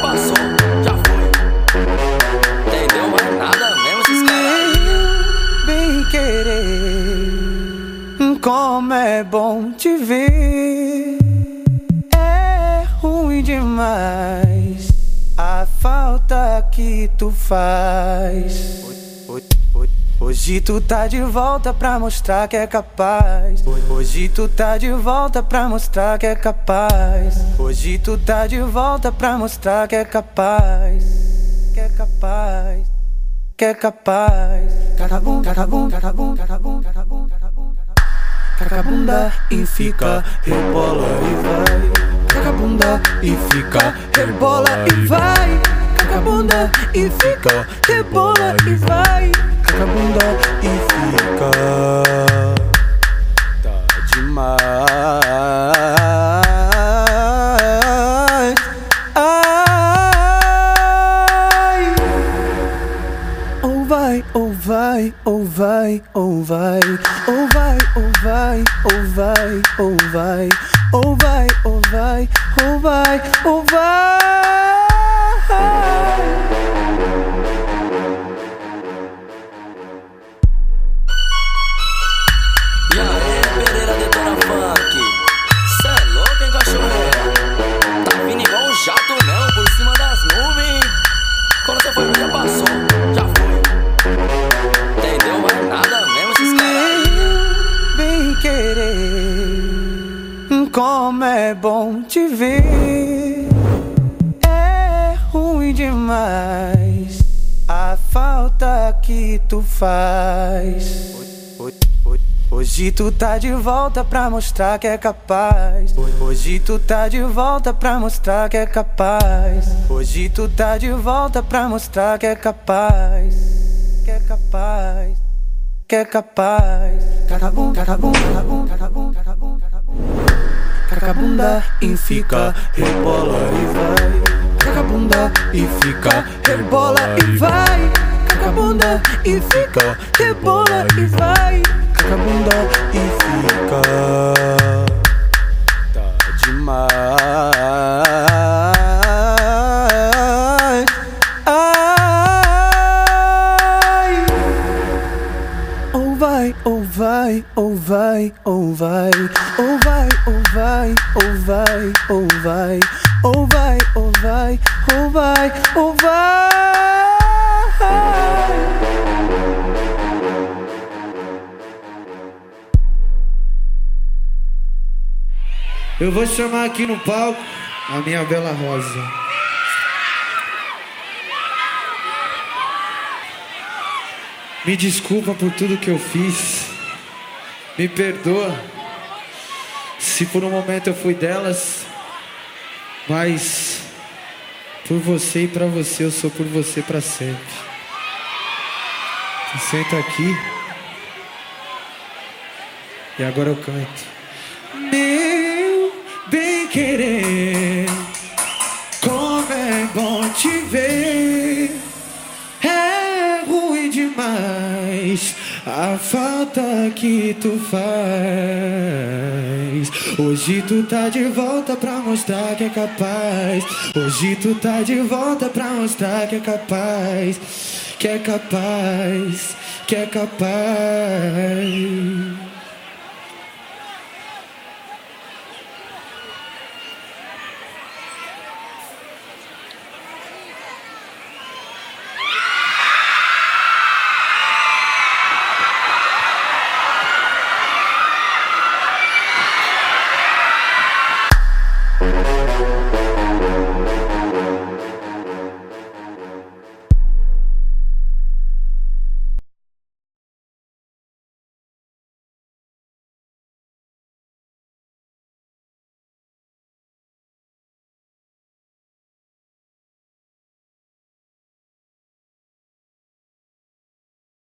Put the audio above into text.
passou, já foi. Entendeu? É nada mesmo esses caras. Bem querer, como é bom te ver. É ruim demais a falta que tu faz. Hoje tu tá de volta pra mostrar que é capaz. Hoje tu tá de volta pra mostrar que é capaz. Hoje tu tá de volta pra mostrar que é capaz. Que é capaz. Que é capaz. Cacabum, cacabum, cacabum, cacabum, cacabum, cacabum. Cacabunda e fica, rebola e vai. Cacabunda e fica, rebola e vai. Cacabunda e fica, rebola e vai. Cacabunda e fica. Tá demais. Vai, ou vai, ou vai, ou vai, ou vai, ou vai, ou vai, ou vai, ou vai, ou vai, ou vai, ou vai. E aí, Pereira querer, como é bom te ver. É ruim demais a falta que tu faz. Hoje tu tá de volta pra mostrar que é capaz. Hoje tu tá de volta pra mostrar que é capaz. Hoje tu tá de volta pra mostrar que é capaz. Que é capaz que é capaz. Cacabum, cacabum, cacabum, cacabum, cacabum, cacabum. Cacabunda e fica, rebola e vai. Cacabunda e fica, rebola e vai. Cacabunda e fica, rebola e vai. Cacabunda e fica. Tá demais. Ou vai, ou vai, ou vai, ou vai. Ou vai, ou vai, ou vai, ou vai. Ou vai, ou vai, ou vai, ou vai. Eu vou chamar aqui no palco a minha bela rosa. Me desculpa por tudo que eu fiz. Me perdoa se por um momento eu fui delas, mas por você e pra você eu sou por você pra sempre. Senta aqui e agora eu canto. Meu bem querer, a falta que tu faz. Hoje tu tá de volta pra mostrar que é capaz. Hoje tu tá de volta pra mostrar que é capaz. Que é capaz, que é capaz.